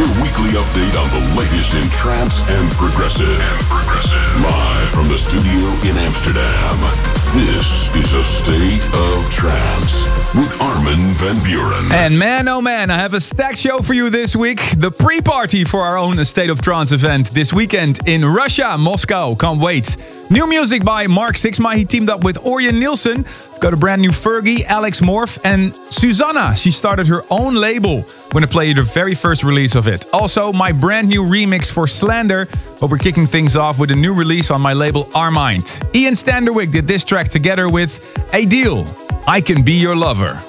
Your weekly update on the latest in trance and progressive. And progressive. Live from the studio in Amsterdam. This is a state of trance with Armin van Buuren. And man, oh man, I have a stacked show for you this week. The pre party for our own State of Trance event this weekend in Russia, Moscow. Can't wait. New music by Mark Sixma. He teamed up with Orjan Nilsen. Got a brand new Fergie, Alex Morph, and Susana. She started her own label. We're gonna play you the very first release of it. Also, my brand new remix for Slander. But we're kicking things off with a new release on my label Armind. Ian Standerwick did this track together with A Deal. I Can Be Your Lover.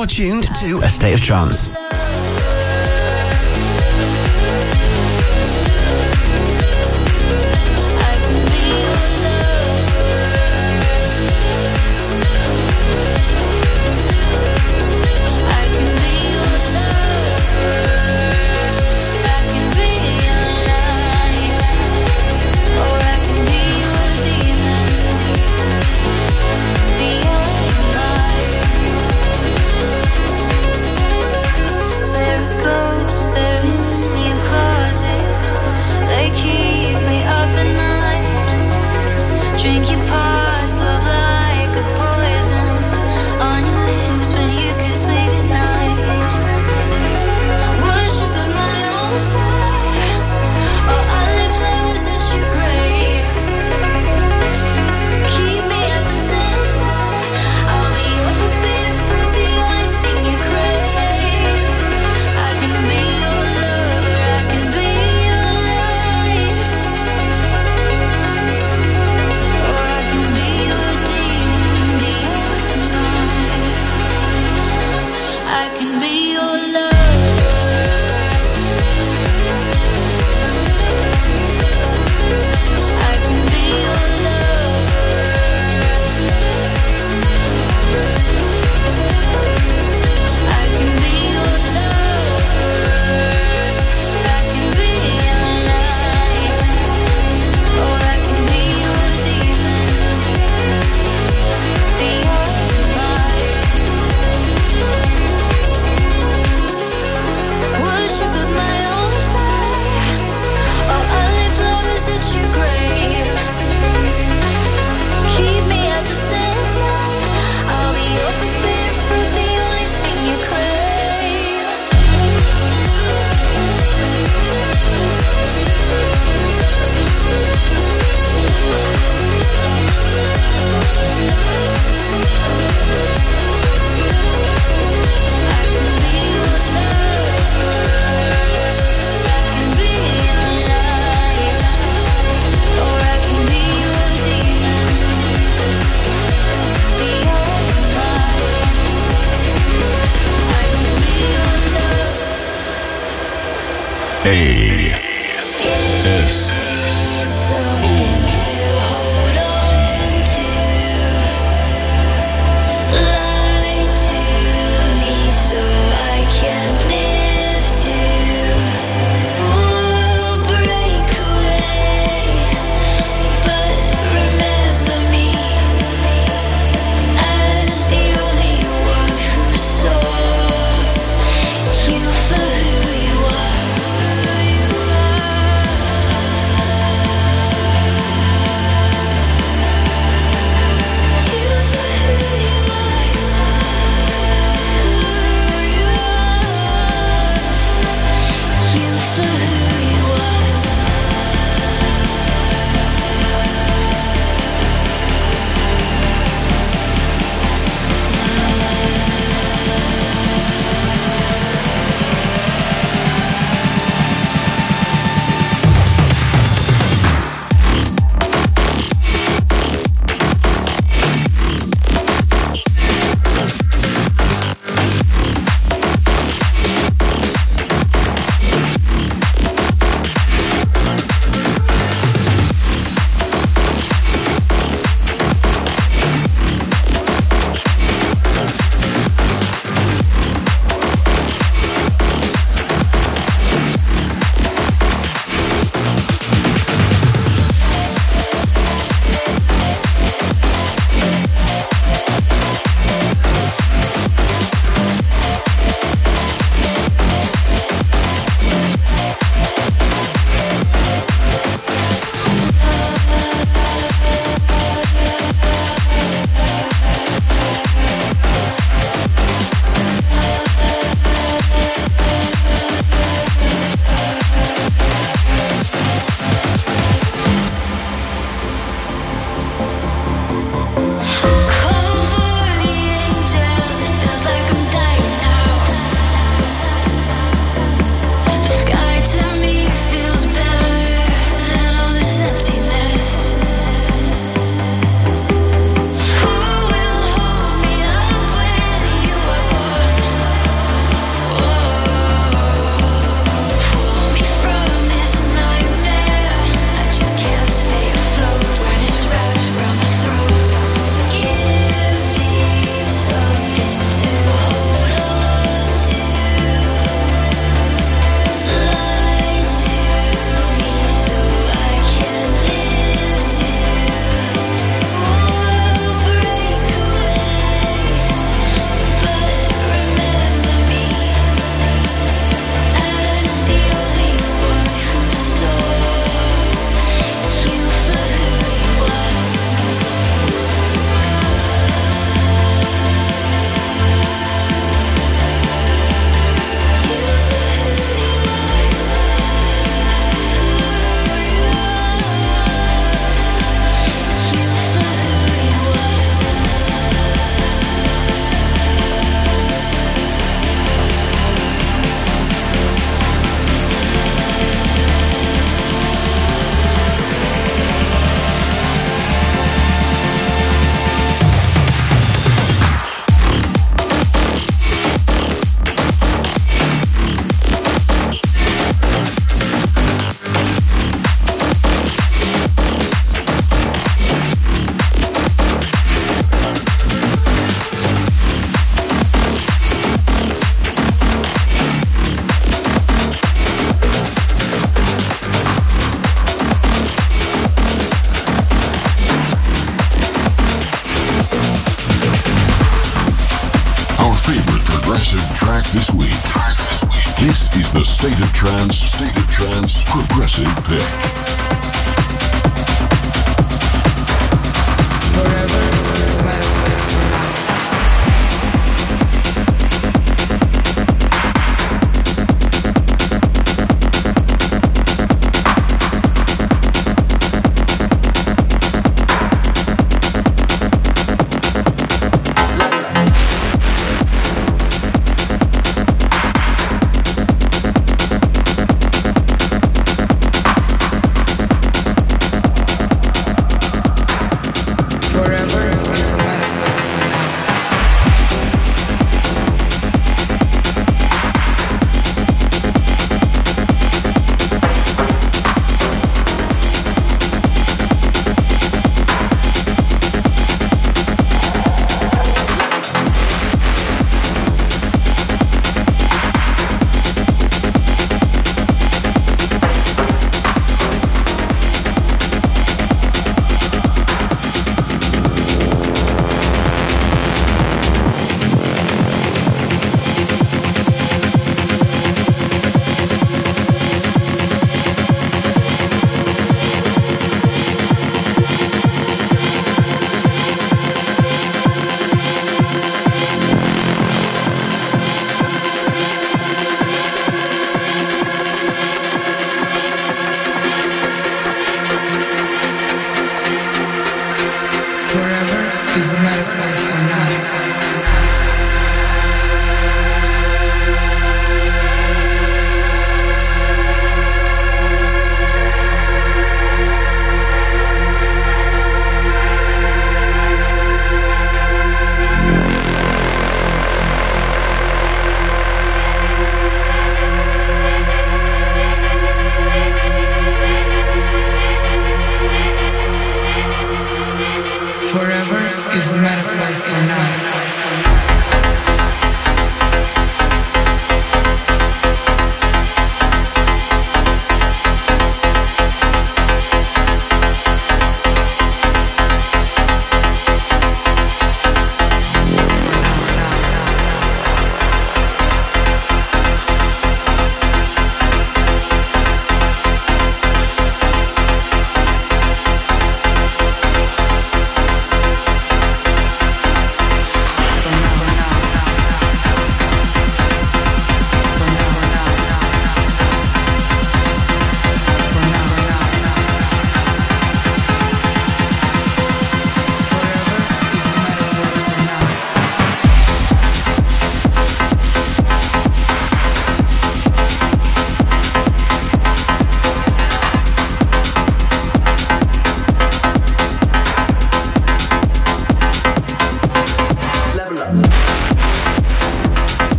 Stanwick, and you are tuned to A State of Trance.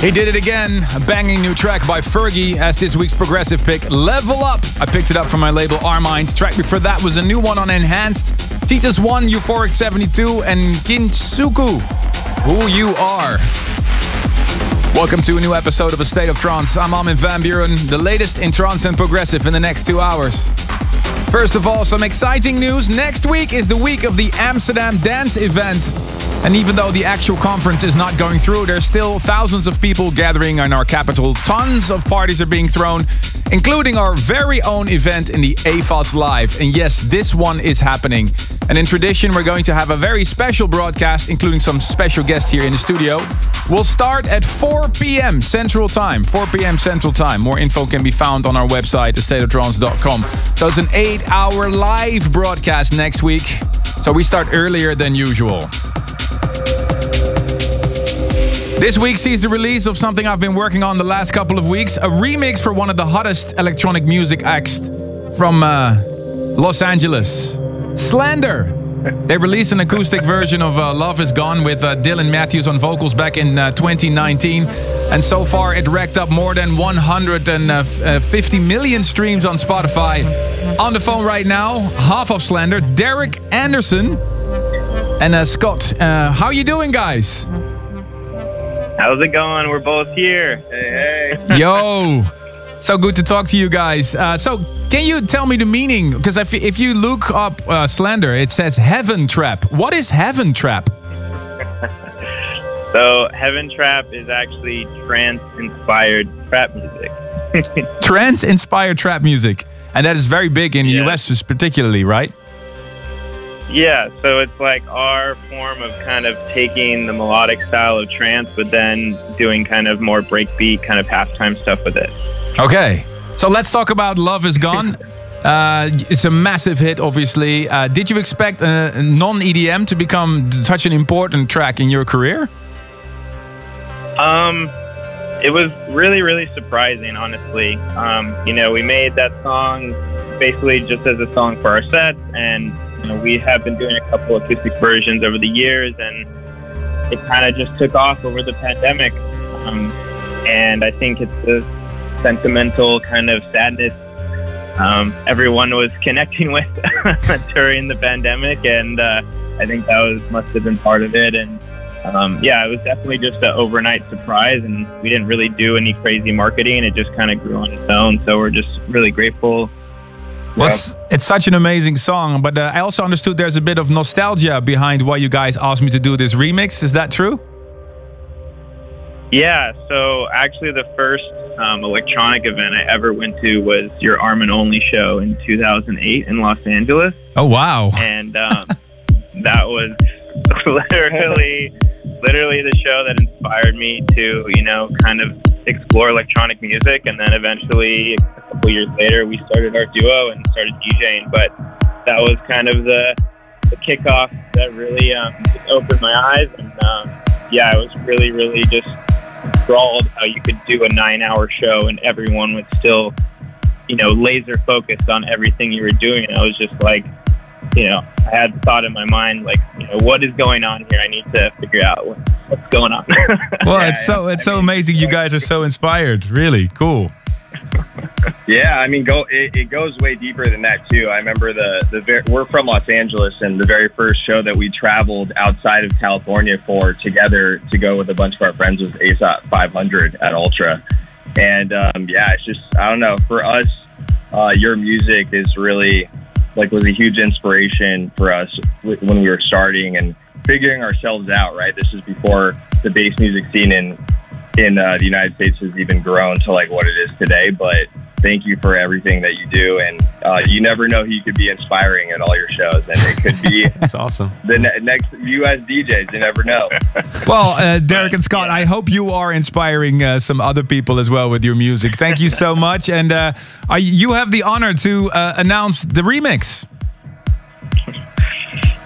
He did it again. A banging new track by Fergie as this week's progressive pick, Level Up. I picked it up from my label Armind. Track before that was a new one on Enhanced. Titus 1, Euphoric 72, and Kintsuku, Who You Are. Welcome to a new episode of A State of Trance. I'm Armin van Buuren, the latest in trance and progressive in the next two hours. First of all, some exciting news. Next week is the week of the Amsterdam Dance event. And even though the actual conference is not going through, there's still thousands of people gathering in our capital. Tons of parties are being thrown, including our very own event in the AFAS Live. And yes, this one is happening. And in tradition, we're going to have a very special broadcast, including some special guests here in the studio. We'll start at 4 p.m. Central Time. 4 p.m. Central Time. More info can be found on our website, thestateoftrance.com. So it's an eight hour live broadcast next week. So we start earlier than usual. This week sees the release of something I've been working on the last couple of weeks a remix for one of the hottest electronic music acts from uh, Los Angeles. Slander They released an acoustic version of uh, Love Is Gone with uh, Dylan Matthews on vocals back in uh, 2019. And so far, it racked up more than 150 million streams on Spotify. On the phone right now, half of Slander, Derek Andersen and uh, Scott. Uh, how you doing, guys? How's it going? We're both here. Hey, hey. Yo, so good to talk to you guys. Uh, so, can you tell me the meaning? Because if, if you look up uh, Slander, it says Heaven Trap. What is Heaven Trap? So, Heaven Trap is actually trance inspired trap music. Trance inspired trap music. And that is very big in the US, particularly, right? Yeah, so it's like our form of kind of taking the melodic style of trance, but then doing kind of more breakbeat, kind of halftime stuff with it. Okay. So, let's talk about Love Is Gone. Uh, it's a massive hit, obviously. Uh, did you expect uh, non EDM to become such an important track in your career? Um, it was really, really surprising, honestly. Um, you know, we made that song basically just as a song for our set, and you know, we have been doing a couple acoustic versions over the years, and it kind of just took off over the pandemic. Um, and I think it's the sentimental kind of sadness um, everyone was connecting with during the pandemic, and uh, I think that was must have been part of it. And um, yeah, it was definitely just an overnight surprise, and we didn't really do any crazy marketing. It just kind of grew on its own. So we're just really grateful. Well, it's, it's such an amazing song, but uh, I also understood there's a bit of nostalgia behind why you guys asked me to do this remix. Is that true? Yeah, so actually, the first um, electronic event I ever went to was your Armin Only show in 2008 in Los Angeles. Oh, wow. and um, that was literally literally the show that inspired me to you know kind of explore electronic music and then eventually a couple years later we started our duo and started DJing. But that was kind of the the kickoff that really um, opened my eyes. And um, yeah I was really really just enthralled how you could do a nine hour show and everyone was still you know laser focused on everything you were doing. And I was just like you know, I had the thought in my mind, like, you know, what is going on here? I need to figure out what, what's going on. Well, Yeah, it's so it's I so mean, amazing. You guys are so inspired. Really cool. Yeah, I mean, go it, it goes way deeper than that too. I remember the the ver- we're from Los Angeles, and the very first show that we traveled outside of California for together to go with a bunch of our friends was ASOT 500 at Ultra, and um, yeah, it's just I don't know. For us, uh, your music is really like was a huge inspiration for us when we were starting and figuring ourselves out. Right, this is before the bass music scene in in uh, the United States has even grown to like what it is today. But thank you for everything that you do, and uh, you never know who you could be inspiring at all your shows, and it could be That's awesome. the ne- next U.S. DJs. You never know. Well, uh, Derek and Scott, I hope you are inspiring uh, some other people as well with your music. Thank you so much, and uh, are, you have the honor to uh, announce the remix.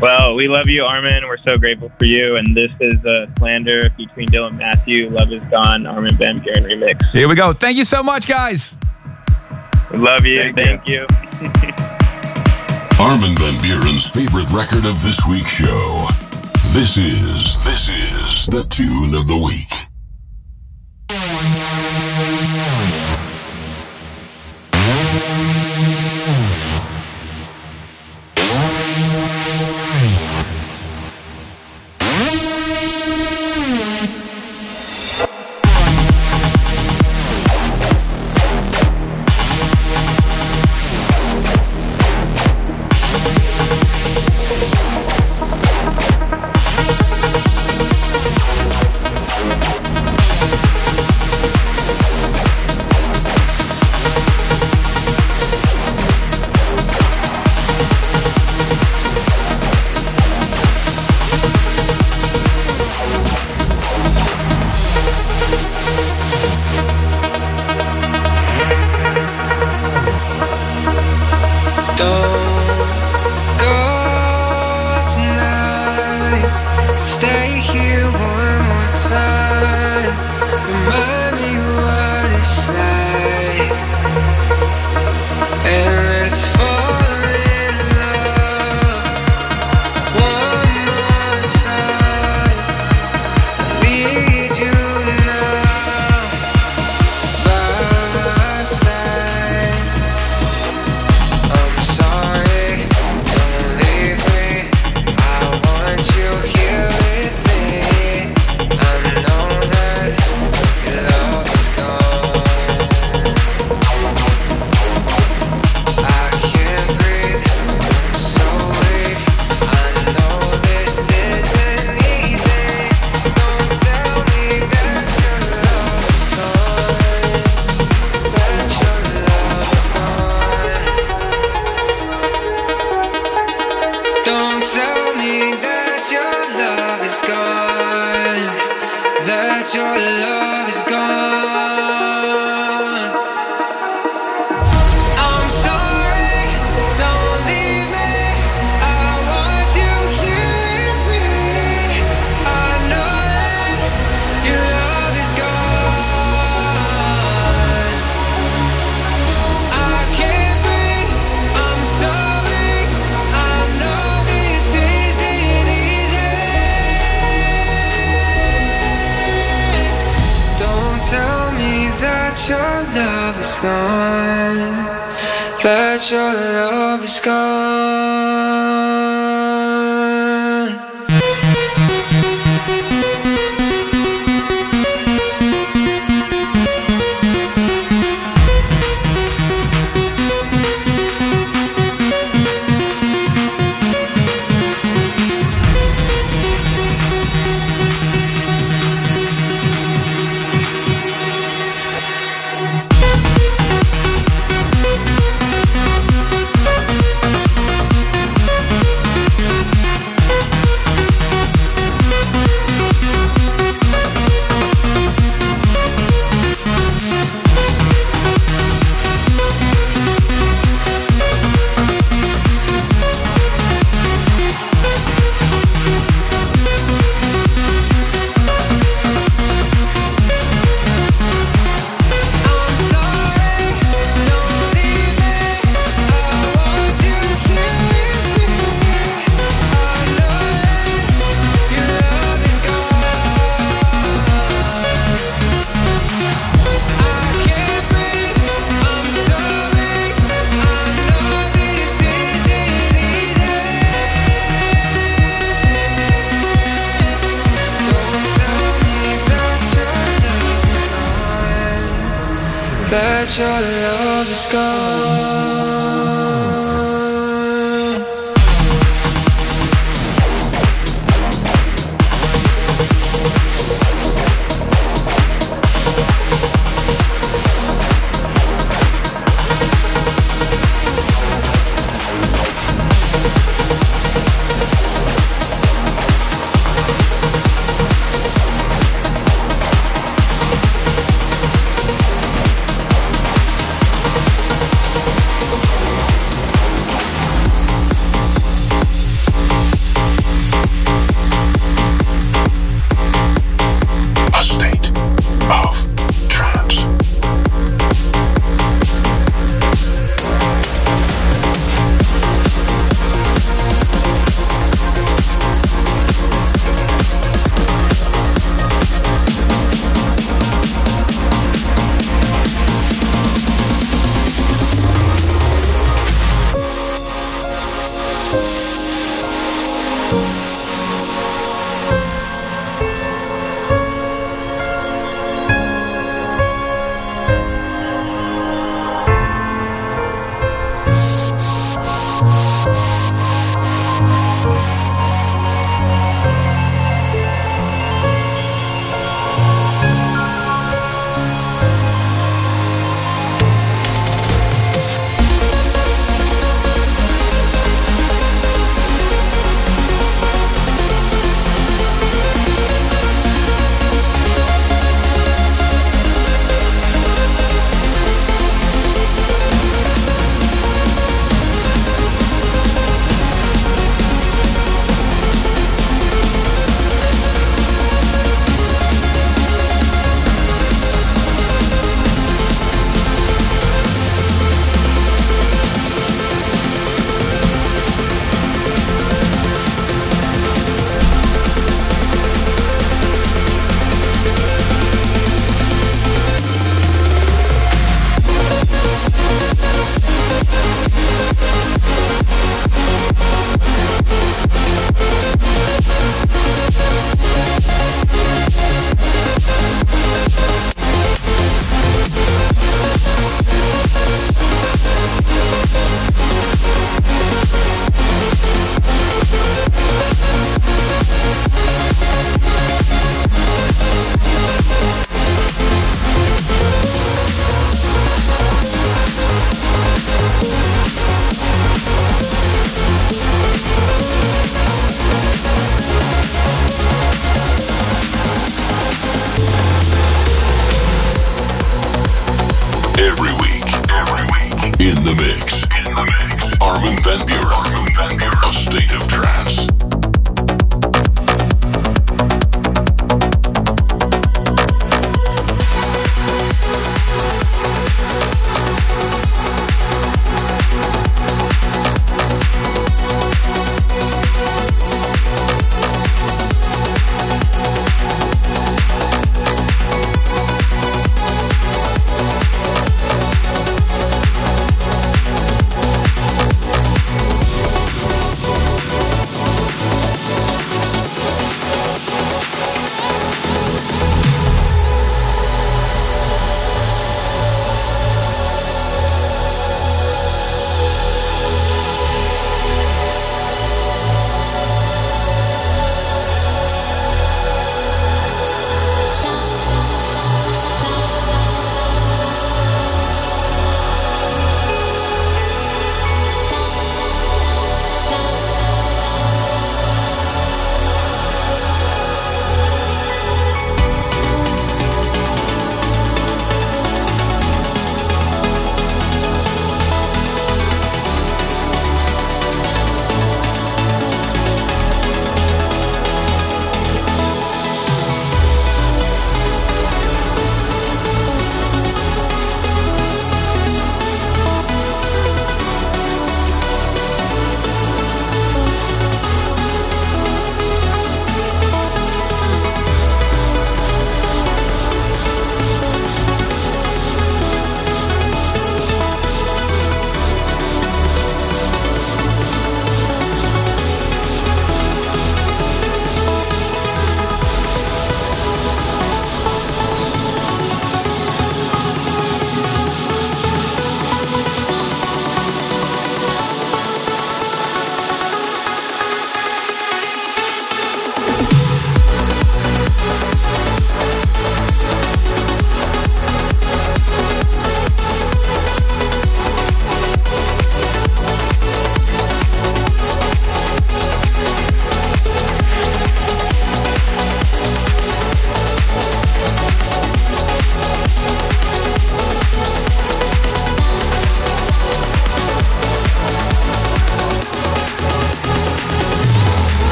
well, we love you, Armin. We're so grateful for you. And this is a slander between Dylan Matthew, Love is Gone, Armin Van Buuren remix. Here we go. Thank you so much, guys. We love you. Thank Thank, you. Armin Van Buuren's favorite record of this week's show. This is, this is the tune of the week.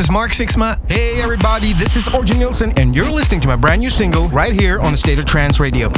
Is Mark Sixma. Hey everybody, this is Orjan Nilsen, and you're listening to my brand new single right here on the State of Trance Radio.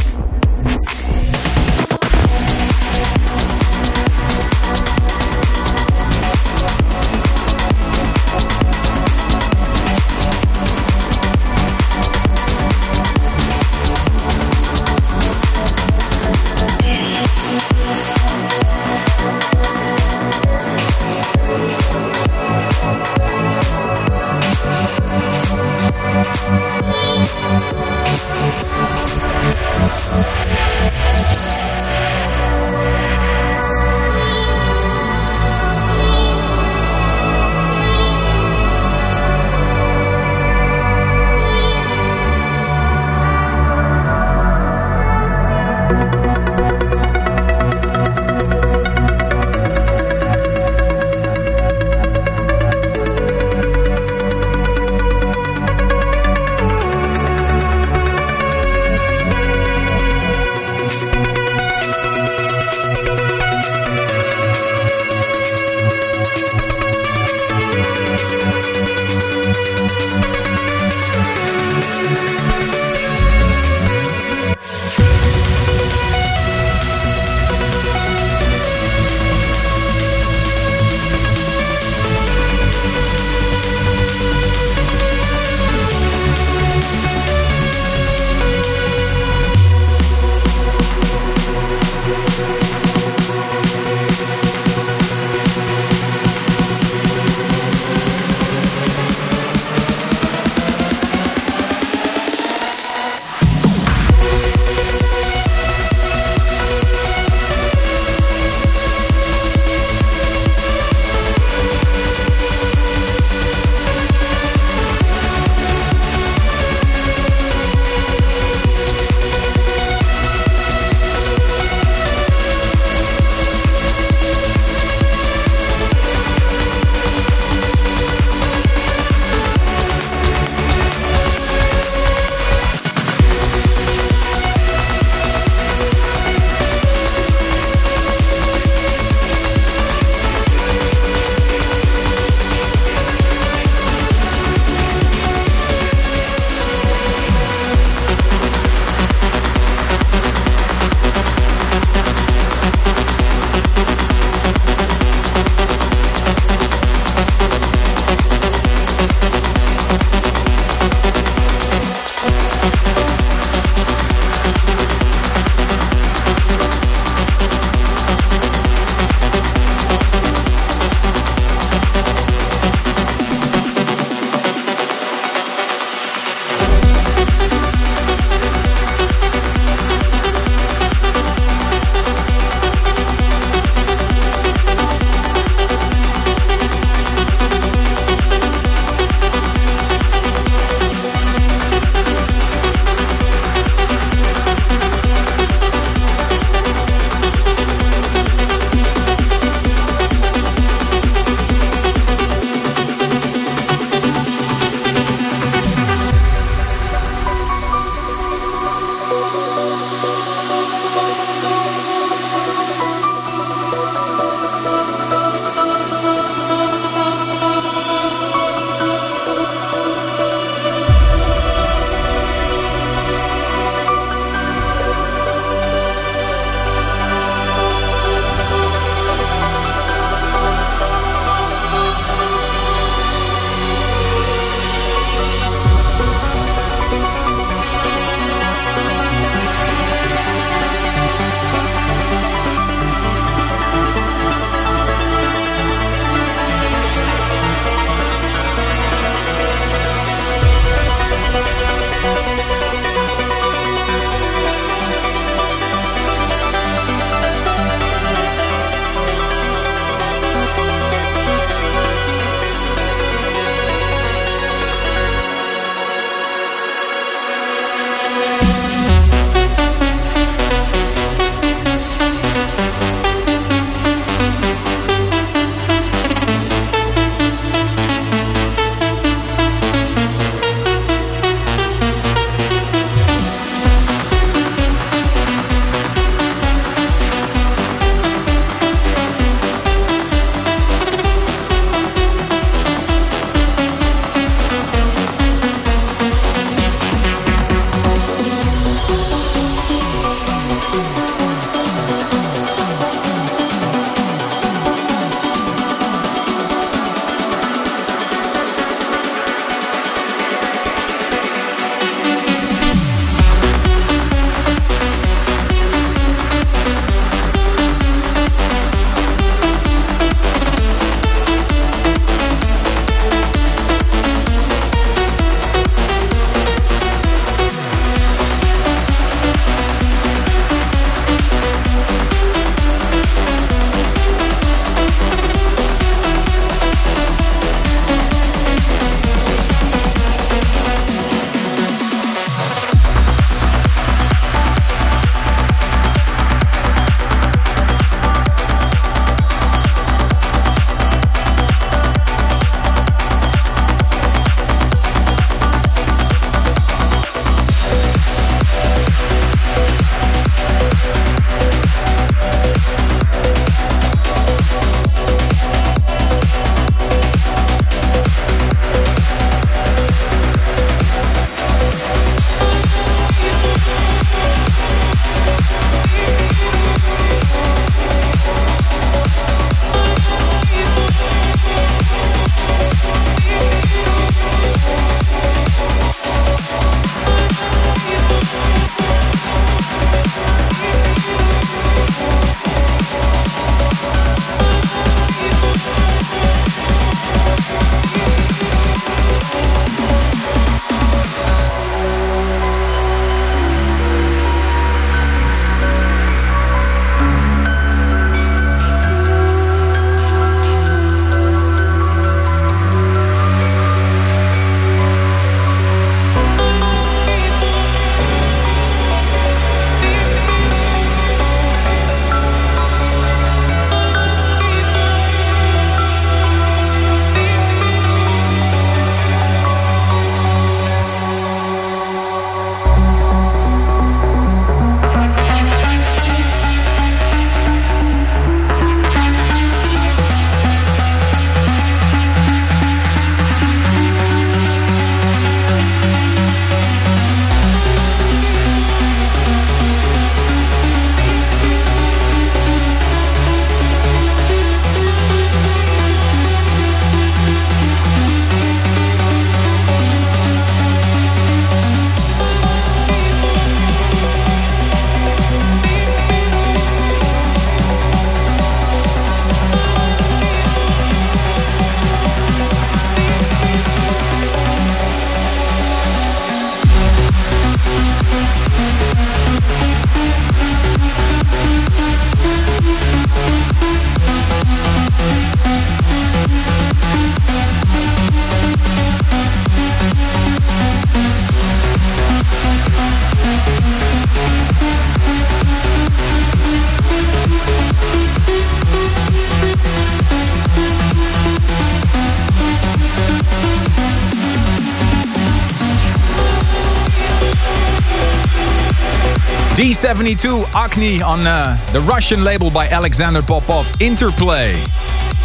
D72 Acne on uh, the Russian label by Alexander Popov, Interplay.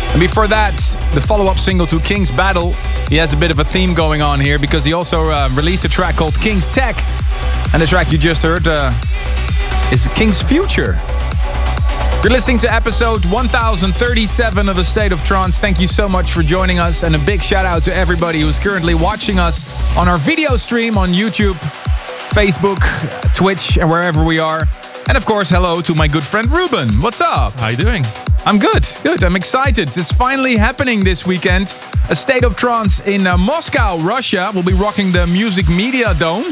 And before that, the follow up single to King's Battle. He has a bit of a theme going on here because he also uh, released a track called King's Tech. And the track you just heard uh, is King's Future. You're listening to episode 1037 of A State of Trance. Thank you so much for joining us, and a big shout out to everybody who's currently watching us on our video stream on YouTube, Facebook, Twitch, and wherever we are. And of course, hello to my good friend Ruben. What's up? How you doing? I'm good, good. I'm excited. It's finally happening this weekend. A State of Trance in uh, Moscow, Russia. We'll be rocking the Music Media Dome.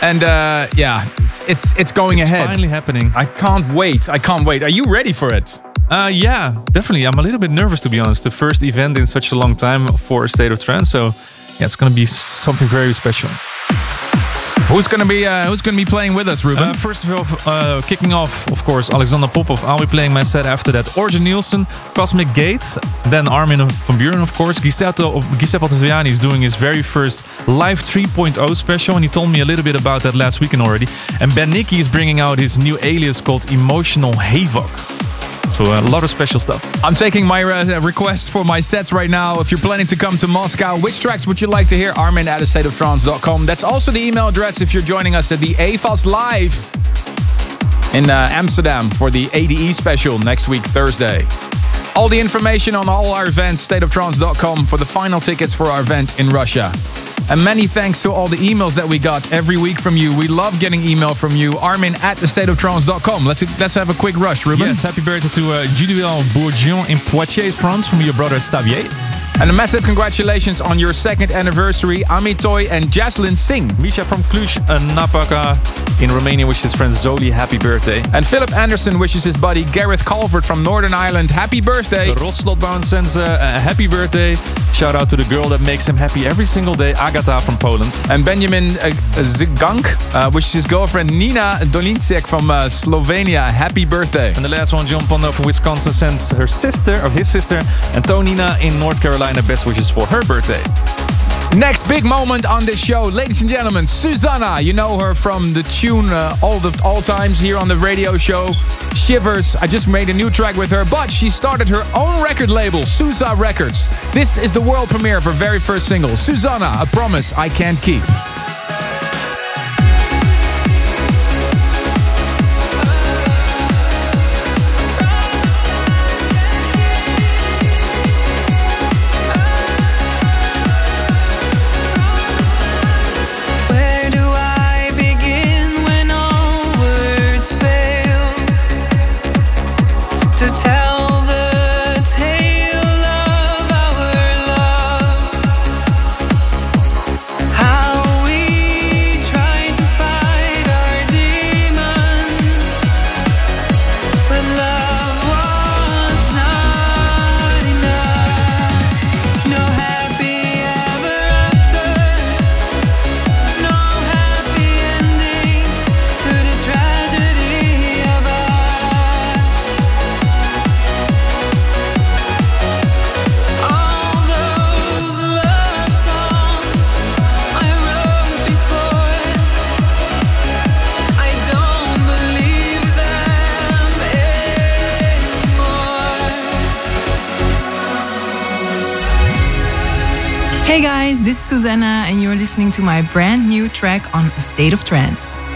And uh, yeah, it's it's, it's going It's ahead. finally happening. I can't wait. I can't wait. Are you ready for it? Uh, yeah, definitely. I'm a little bit nervous to be honest. The first event in such a long time for a state of trance, so yeah, it's gonna be something very special. Who's gonna be uh, Who's gonna be playing with us, Ruben? Uh, first of all, uh, kicking off, of course, Alexander Popov. I'll be playing my set after that. Orjan Nilsen, Cosmic Gate, then Armin van Buuren, of course. Giuseppe, Giuseppe Ottaviani is doing his very first live 3.0 special, and he told me a little bit about that last weekend already. And Ben Nicky is bringing out his new alias called Emotional Havoc. So uh, a lot of special stuff. I'm taking my uh, requests for my sets right now. If you're planning to come to Moscow, which tracks would you like to hear? Armin at astateoftrance.com. That's also the email address if you're joining us at the AFAS Live in uh, Amsterdam for the ADE special next week, Thursday. All the information on all our events, stateoftrance.com for the final tickets for our event in Russia. And many thanks to all the emails that we got every week from you. We love getting email from you. Armin at thestateoftrance.com. Let's let's have a quick rush, Ruben. Yes, happy birthday to uh, Juduel Bourdion in Poitiers, France, from your brother Xavier. And a massive congratulations on your second anniversary, Amitoy and Jaslyn Singh. Misha from Cluj, uh, Napoca in Romania wishes his friend Zoli happy birthday. And Philip Anderson wishes his buddy Gareth Calvert from Northern Ireland happy birthday. Ross Slotbound sends uh, a happy birthday. Shout out to the girl that makes him happy every single day, Agata from Poland. And Benjamin uh, Zigank uh, wishes his girlfriend Nina Dolinsek from uh, Slovenia happy birthday. And the last one, John Pondo from Wisconsin sends her sister, or his sister, Antonina in North Carolina, best wishes for her birthday. Next big moment on this show, ladies and gentlemen, Susana. You know her from the tune uh, all the all times here on the radio show. Shivers. I just made a new track with her, but she started her own record label, Susa Records. This is the world premiere of her very first single, Susana, a promise I can't keep. Susana, and you're listening to my brand new track on A State of Trance.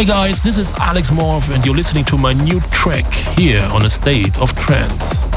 Hey guys, this is Alex Morph, and you're listening to my new track here on a state of trance.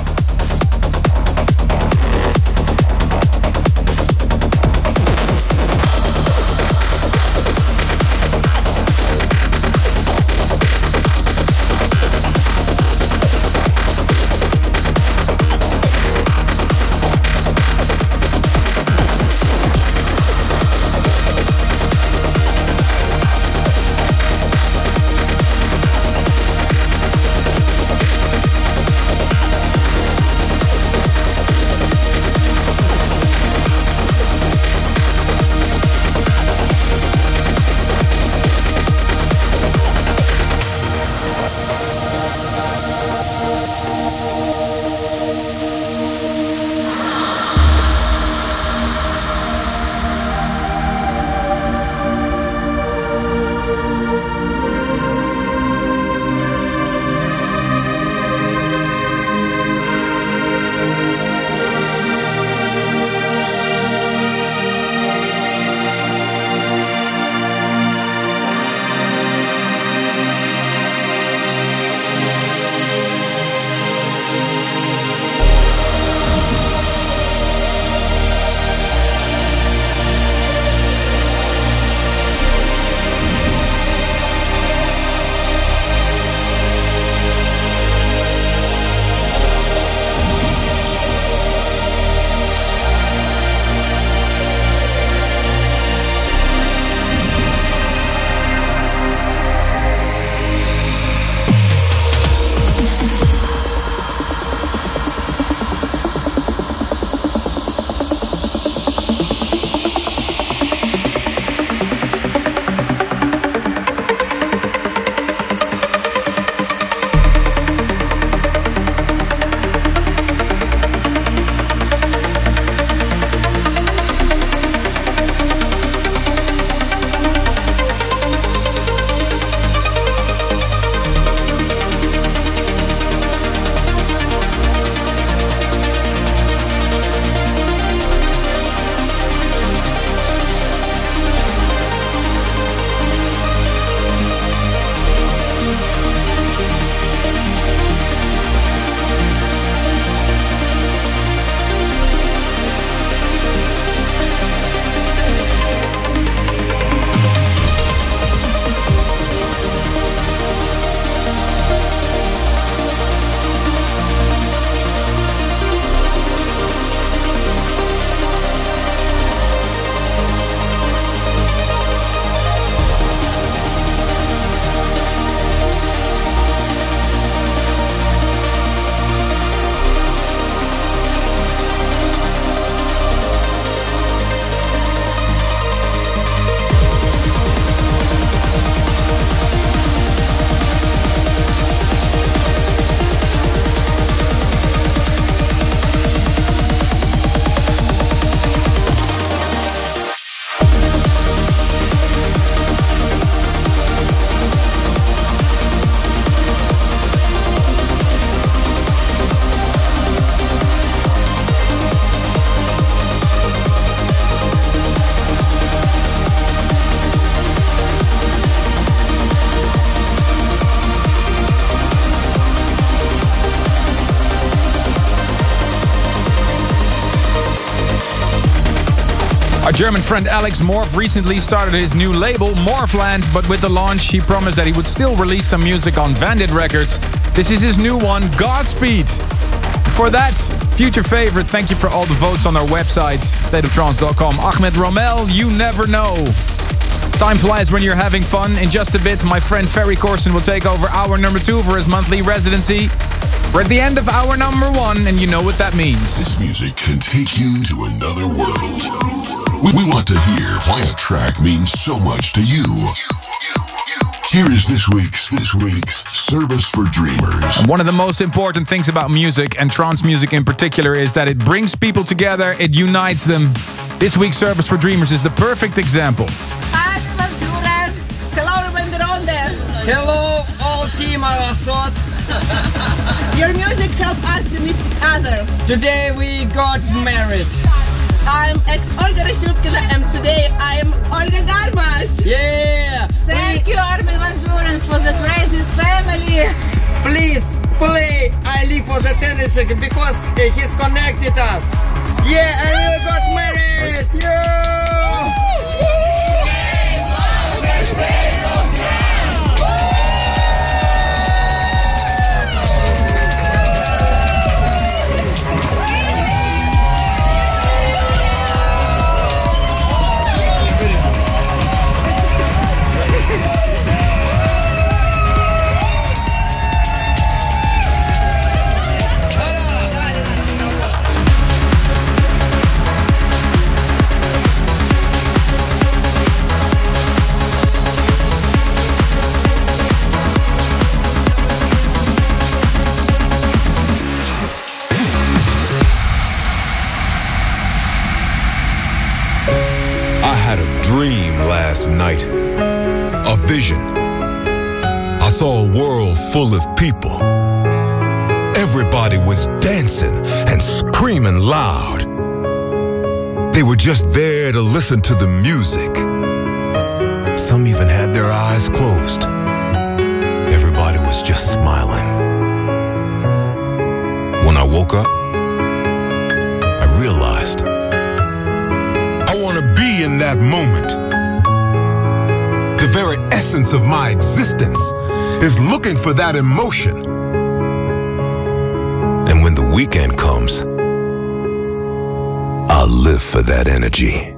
German friend Alex Morph recently started his new label, Morphland, but with the launch, he promised that he would still release some music on Vandit Records. This is his new one, Godspeed. For that, future favorite, thank you for all the votes on our website, stateoftrance.com. Ahmed Romel, you never know. Time flies when you're having fun. In just a bit, my friend Ferry Corsten will take over hour number two for his monthly residency. We're at the end of hour number one, and you know what that means. This music can take you to another world. We, we want to hear why a track means so much to you. Here is this week's this week's service for dreamers. One of the most important things about music, and trance music in particular, is that it brings people together, it unites them. This week's Service for Dreamers is the perfect example. Hello, Wenderonde. Hello, all team Arasot. Your music helped us to meet each other. Today we got married. I'm ex Olga Rashukina and today I am Olga Garmash. Yeah. Thank you, Armin Van and for the Crisis family. Please play I Live for That Energy because uh, he's connected us. Yeah, and we got married. Yeah! Dream last night, a vision. I saw a world full of people. Everybody was dancing and screaming loud. They were just there to listen to the music. Some even had their eyes closed. Everybody was just smiling. When I woke up, in that moment. The very essence of my existence is looking for that emotion. And when the weekend comes, I'll live for that energy.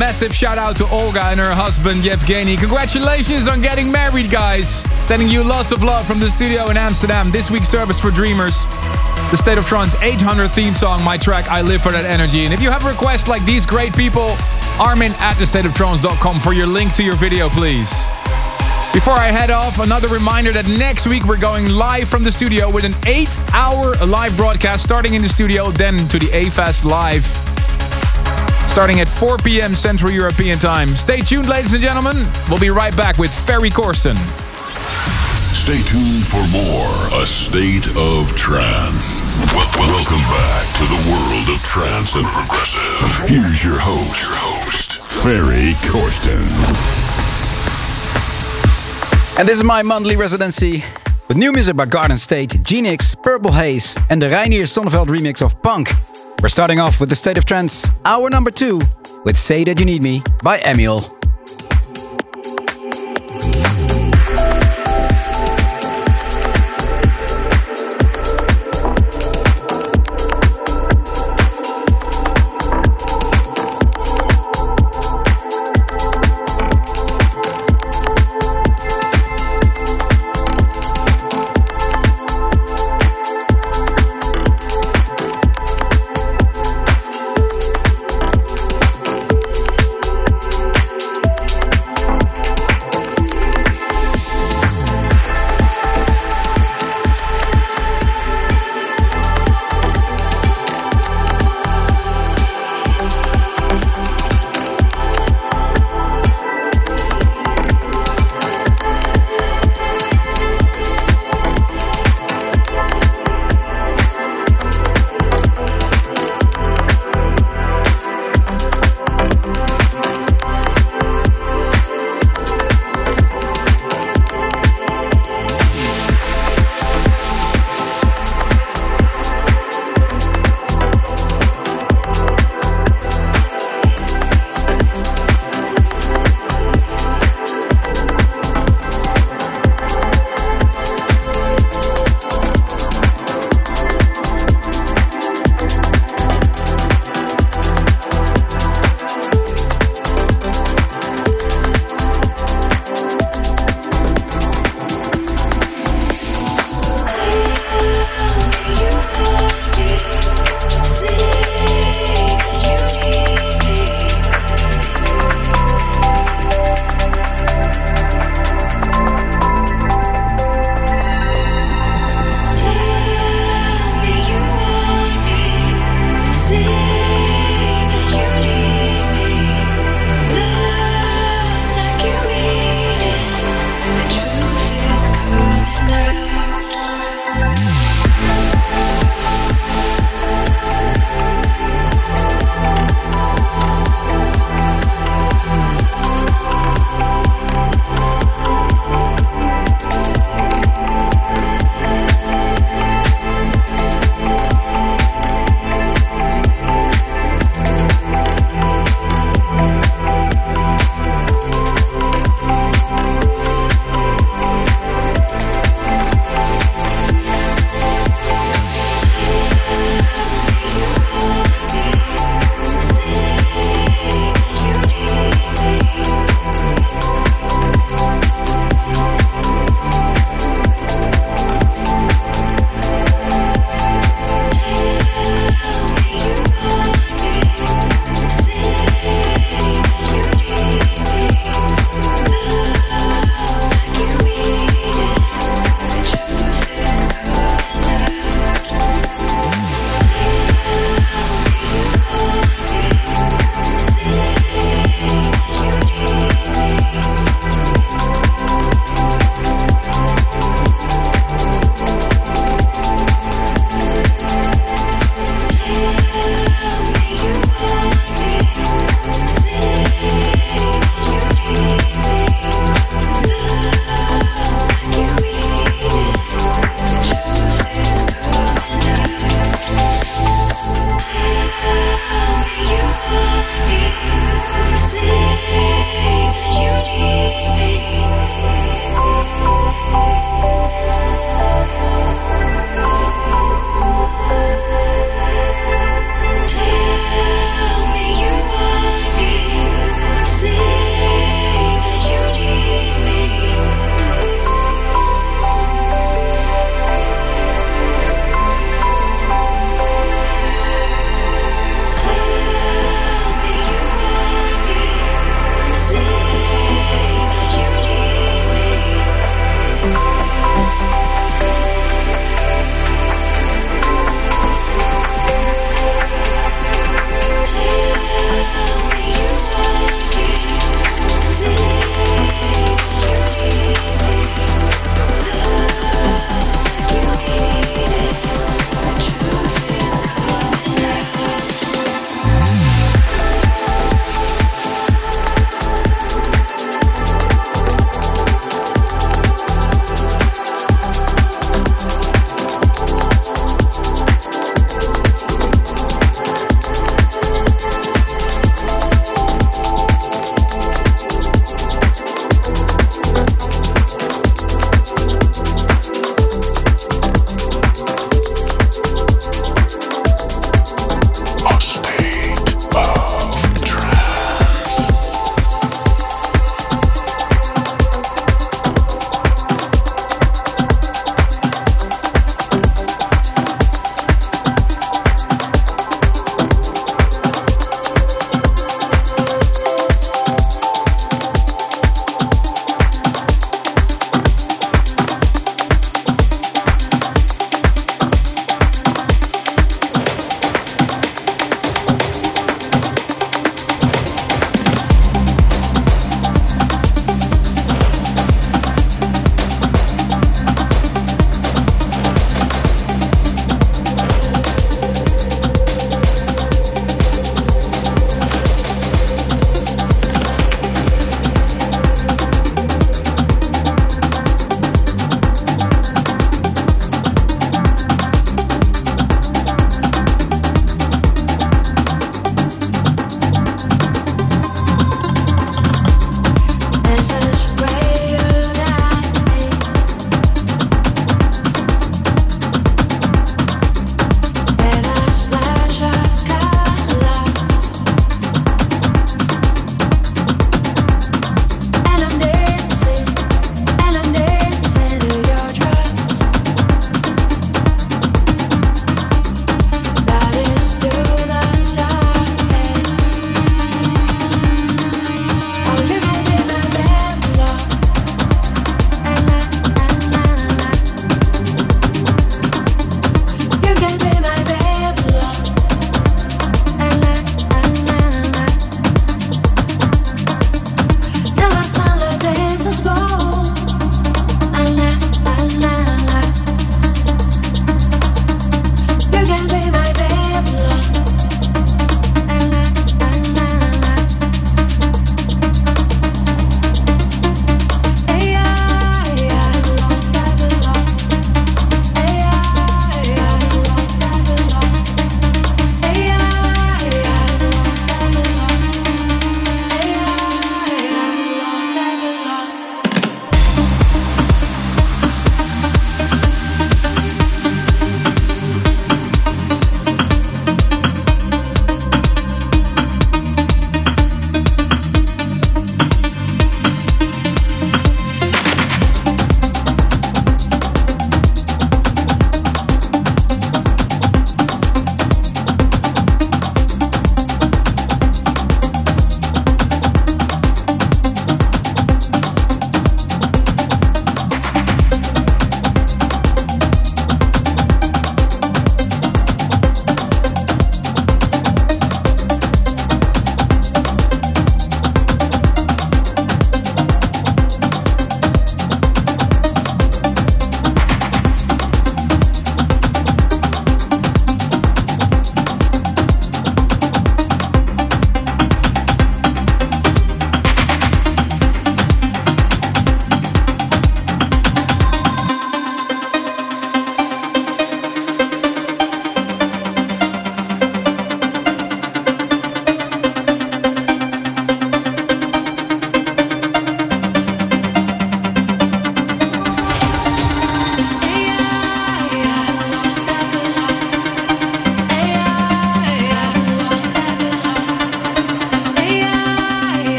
Massive shout out to Olga and her husband Yevgeny. Congratulations on getting married, guys. Sending you lots of love from the studio in Amsterdam. This week's service for dreamers. The State of Trance 800 theme song, my track, I Live for That Energy. And if you have requests like these great people, Armin at thestateoftrance.com for your link to your video, please. Before I head off, another reminder that next week we're going live from the studio with an eight hour live broadcast starting in the studio, then to the AFAS Live starting at 4 p.m. Central European Time. Stay tuned, ladies and gentlemen. We'll be right back with Ferry Corsten. Stay tuned for more A State of Trance. Wel- wel- welcome back to the world of trance and progressive. Here's your host, your host, Ferry Corsten. And this is my monthly residency with new music by Garden State, Genix, Purple Haze, and the Reinier Zonneveld remix of Punk. We're starting off with the State of Trance, hour number two, with Say That You Need Me by Emil.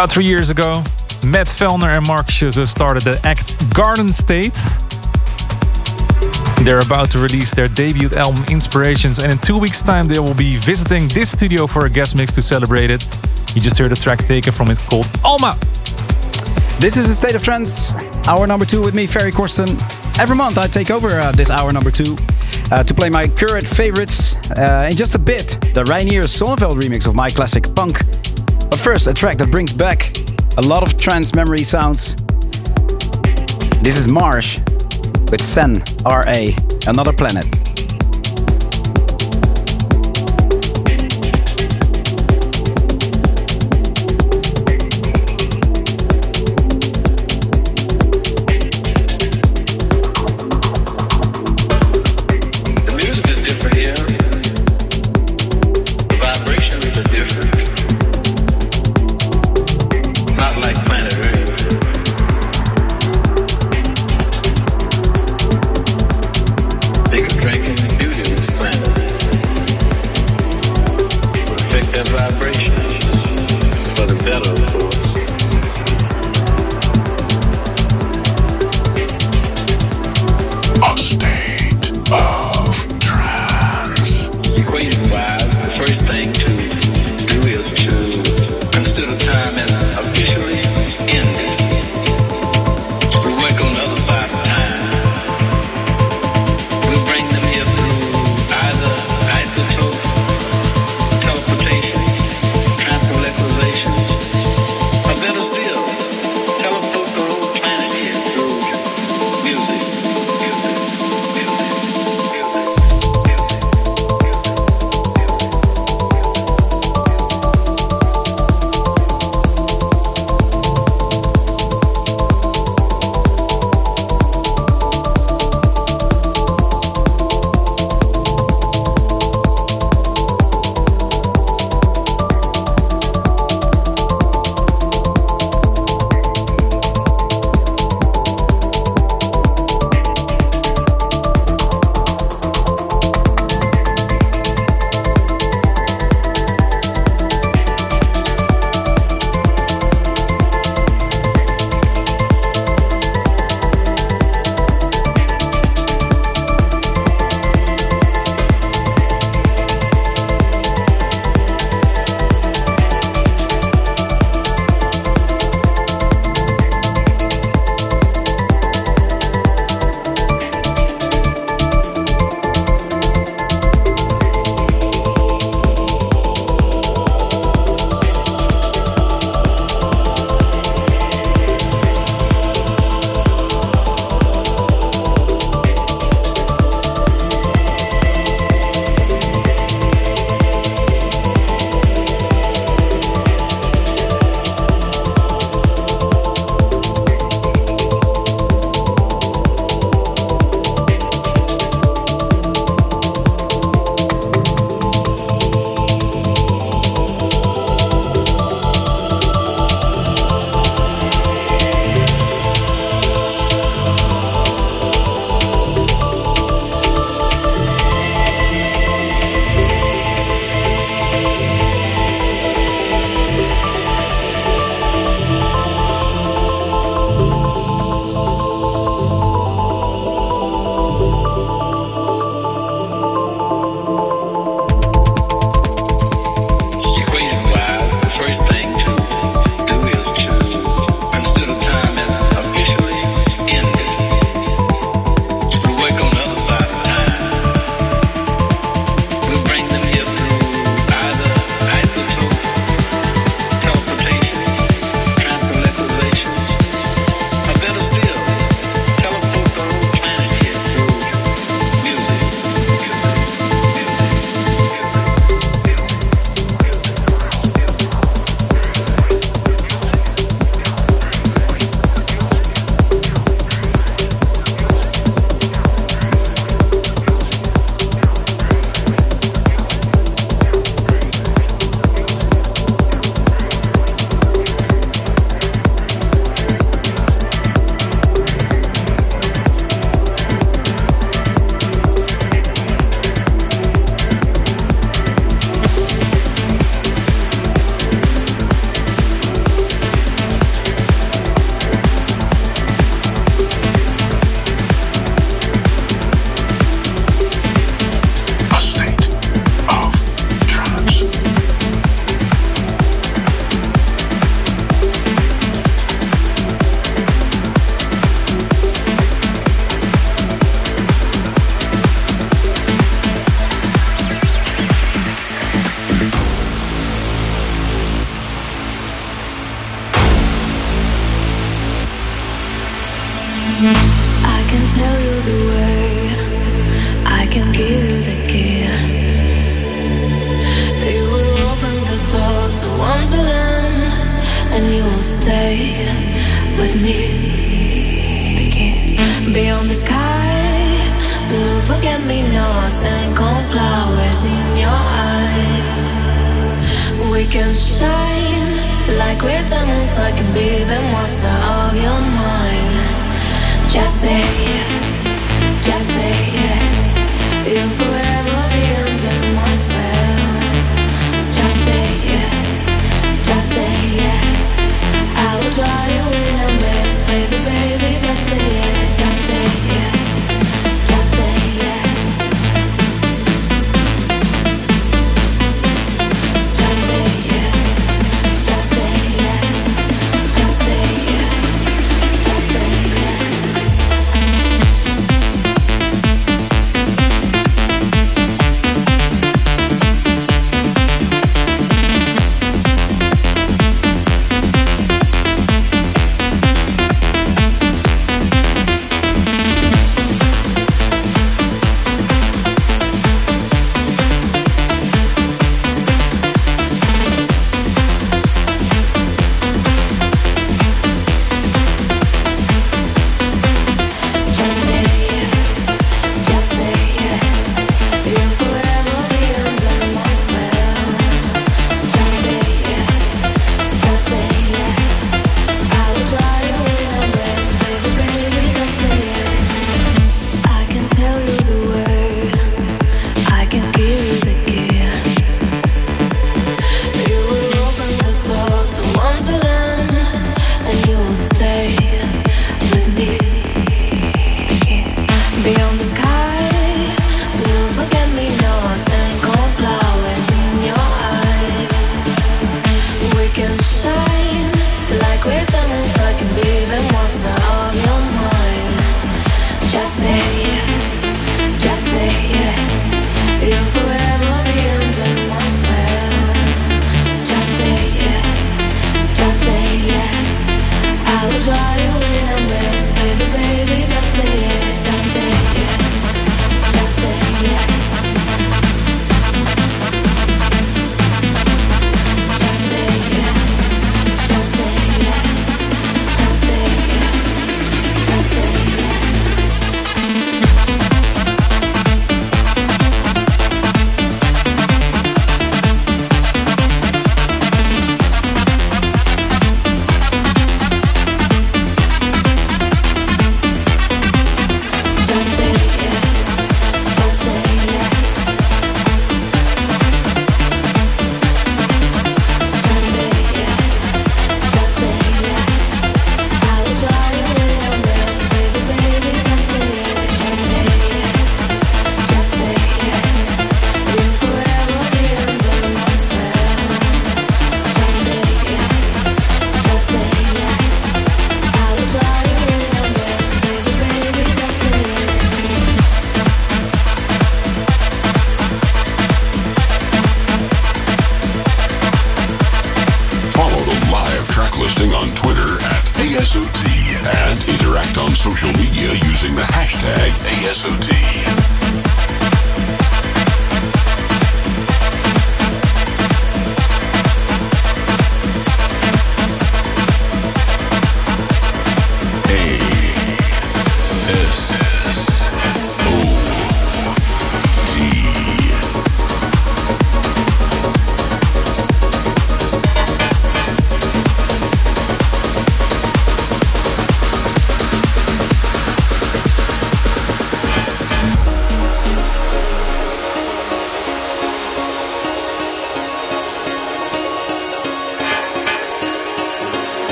About three years ago, Matt Fellner and Mark Schuster started the act Garden State. They're about to release their debut album Inspirations, and in two weeks' time, they will be visiting this studio for a guest mix to celebrate it. You just heard a track taken from it called Alma. This is a State of Trance, hour number two with me, Ferry Corsten. Every month I take over uh, this hour number two uh, to play my current favorites. Uh, in just a bit, the Reinier Zonneveld remix of my classic Punk. First, a track that brings back a lot of trance memory sounds. This is Marsh with Sen R.A., Another Planet.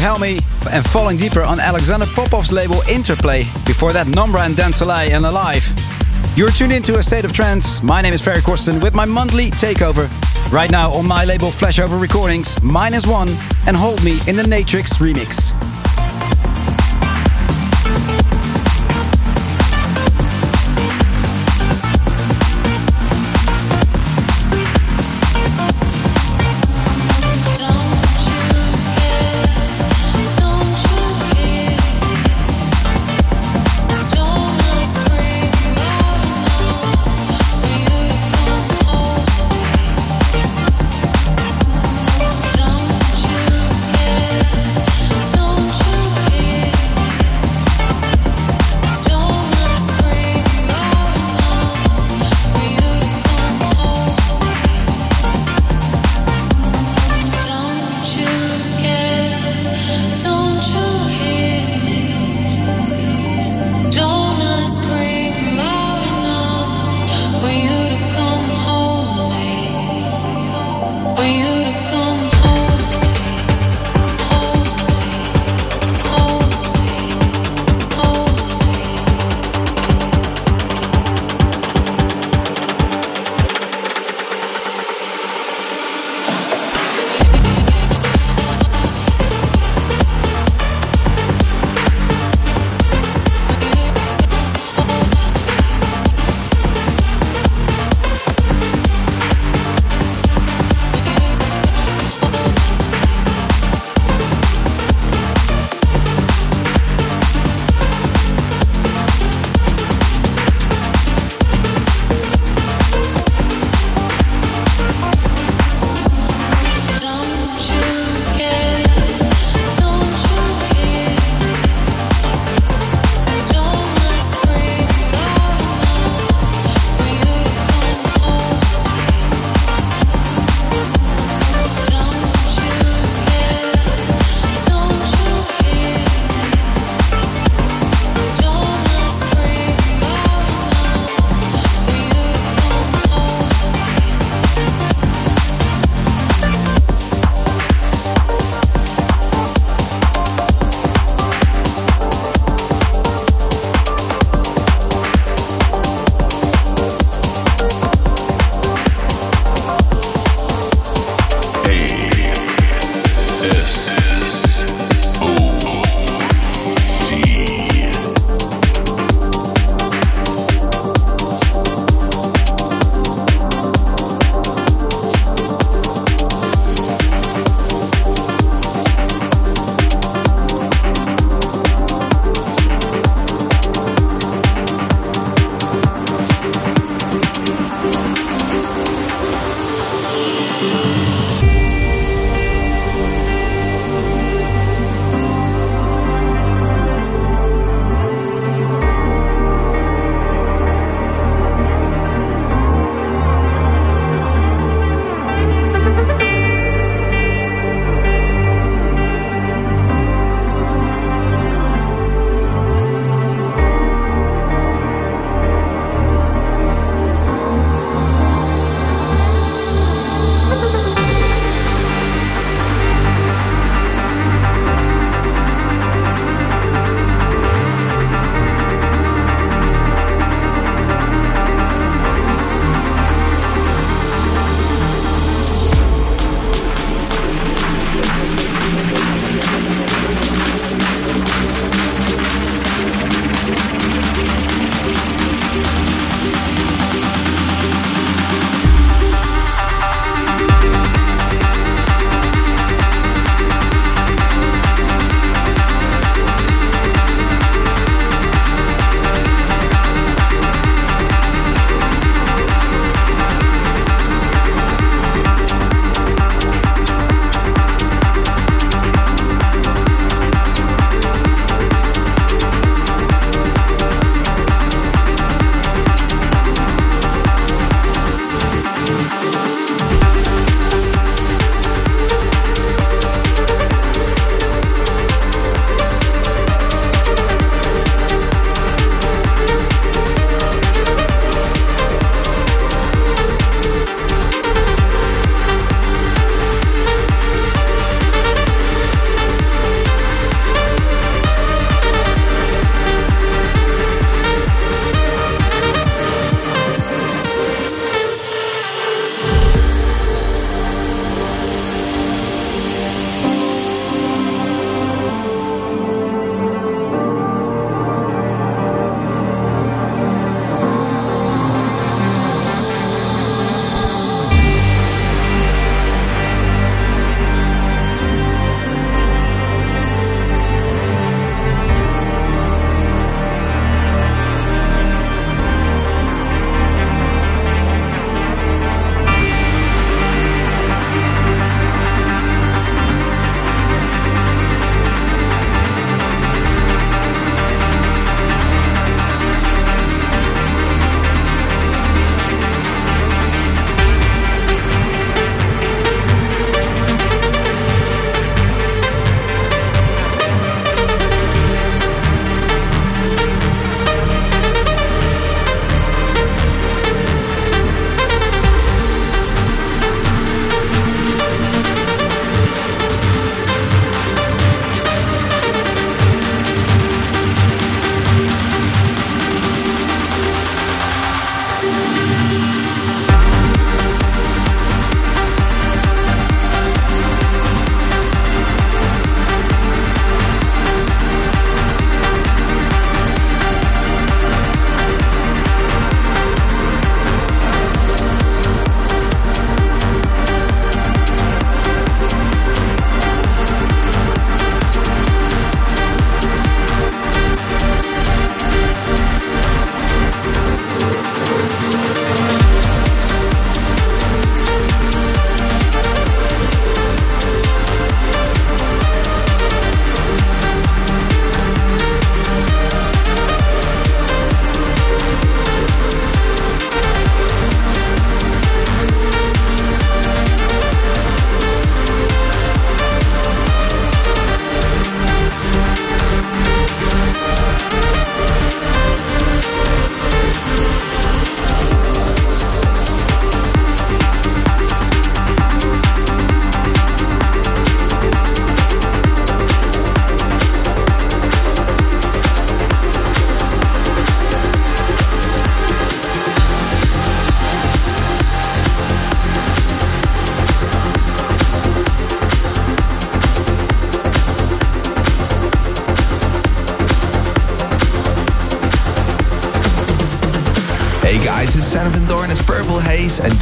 Ahmed Helmi and Falling Deeper on Alexander Popov's label Interplay. Before that, Nombra and Dansalai and Alive. You're tuned into a state of trance. My name is Ferry Corsten with my monthly takeover. Right now on my label Flashover Recordings, Minus One and Hold Me in the Natrix remix.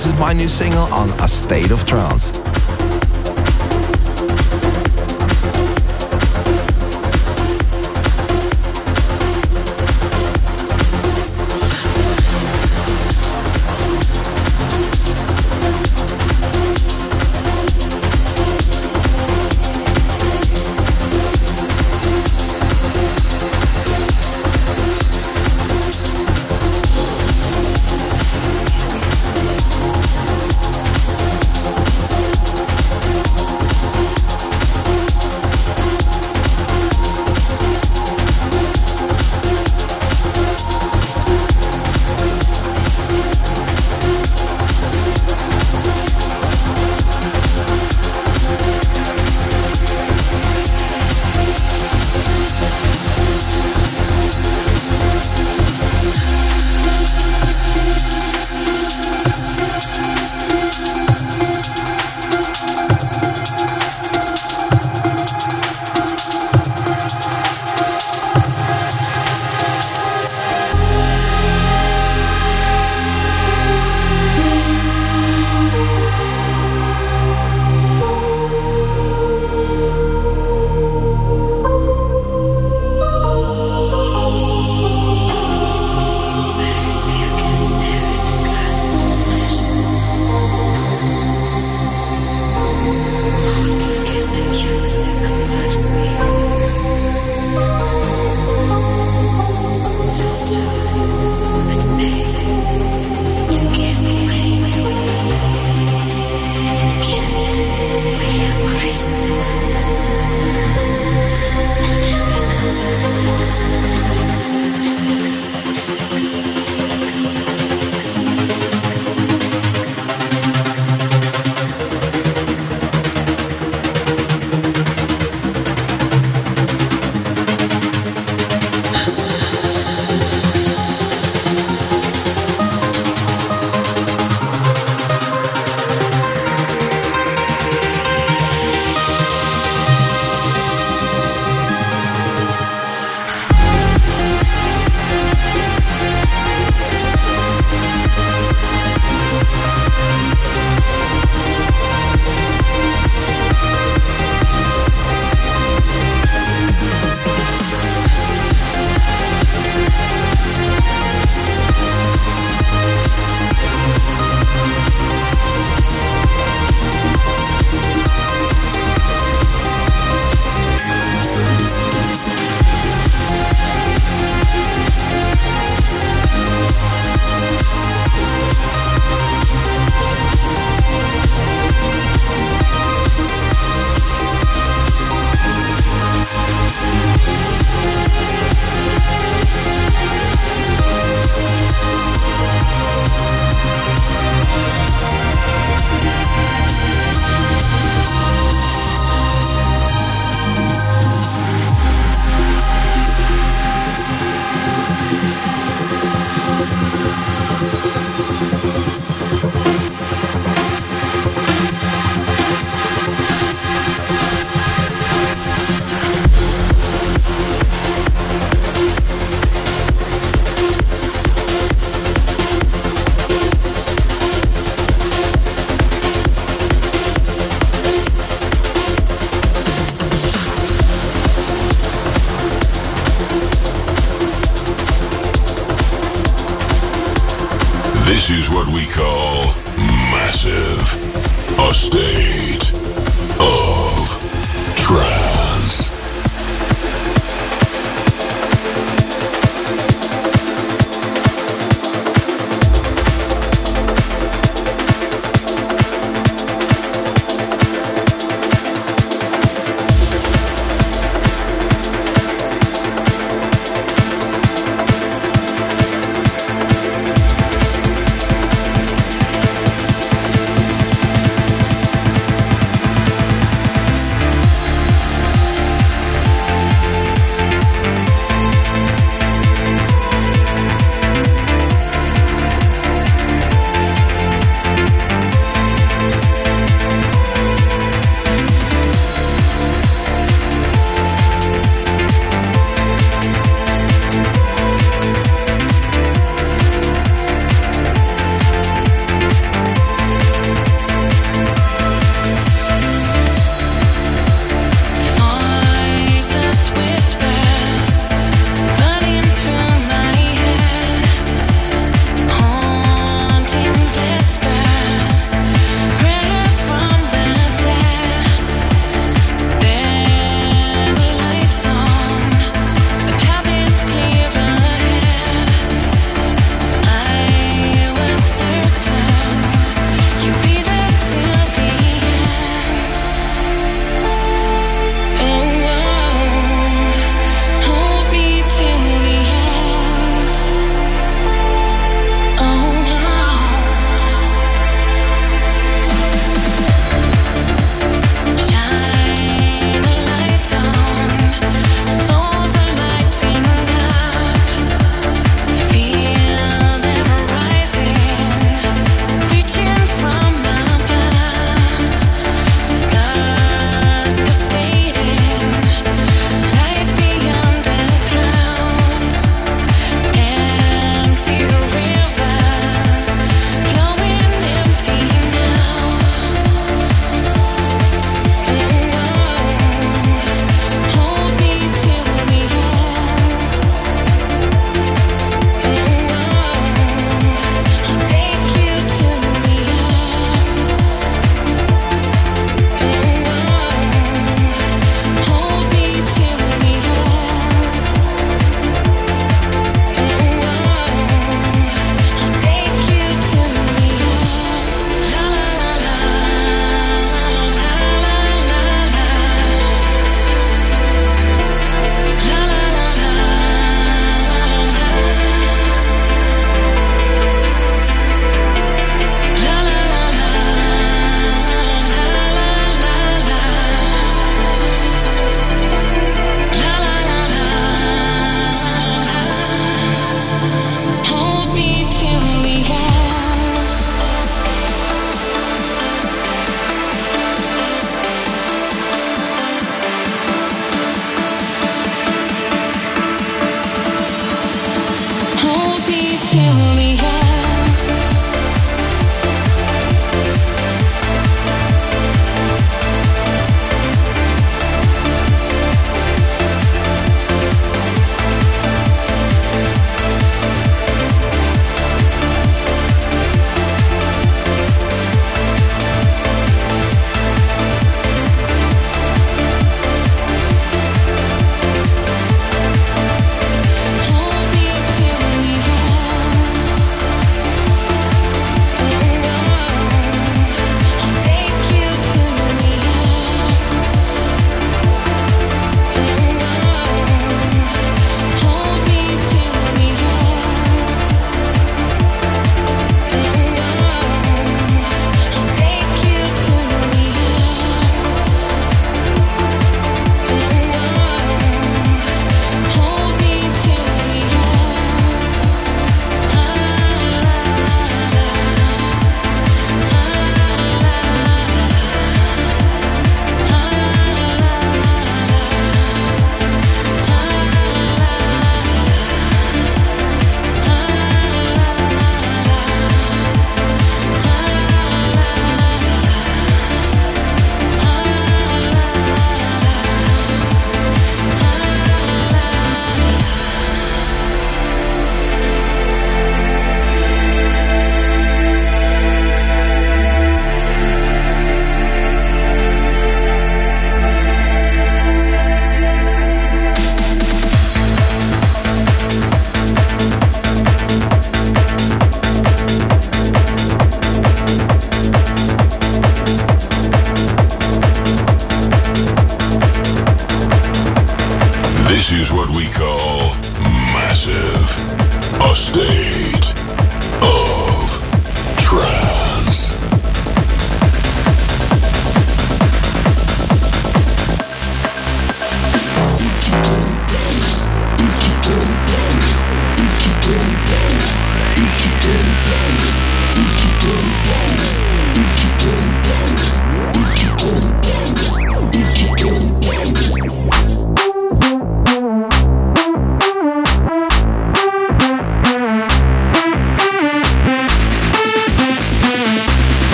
This is my new single on A State of Trance.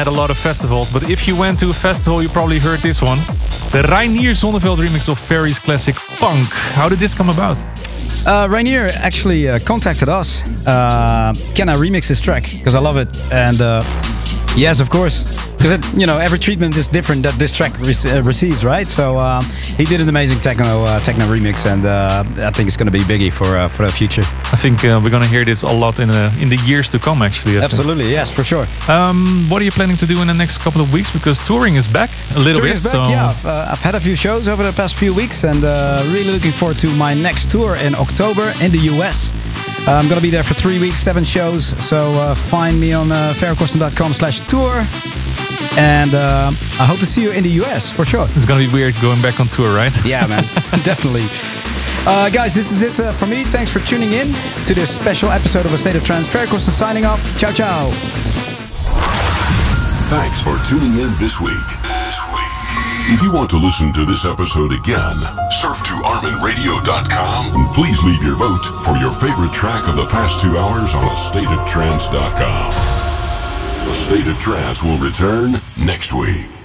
Had a lot of festivals. But if you went to a festival, you probably heard this one. The Reinier Zonneveld remix of Ferry's classic Punk. How did this come about? Uh, Reinier actually uh, contacted us. Uh, can I remix this track? Because I love it. And uh, yes, of course. Because you know every treatment is different that this track rec- uh, receives, right? So um, he did an amazing techno uh, techno remix, and uh, I think it's going to be biggie for for the future. I think uh, we're gonna hear this a lot in the in the years to come. Actually, I think. Absolutely, yes, for sure. Um, what are you planning to do in the next couple of weeks? Because touring is back a little Touring bit. is back, so yeah. I've, uh, I've had a few shows over the past few weeks, and uh, really looking forward to my next tour in October in the US. Uh, I'm gonna be there for three weeks, seven shows. So uh, find me on uh, slash tour. And uh, I hope to see you in the US for sure. it's gonna be weird going back on tour, right? Yeah, man, definitely. Uh, guys, this is it uh, for me. Thanks for tuning in to this special episode of A State of Trance. Ferry Corsten signing off. Ciao, ciao. Thanks for tuning in this week. This week. If you want to listen to this episode again, surf to ArminRadio.com and please leave your vote for your favorite track of the past two hours on StateOfTrance.com. The State of Trance will return next week.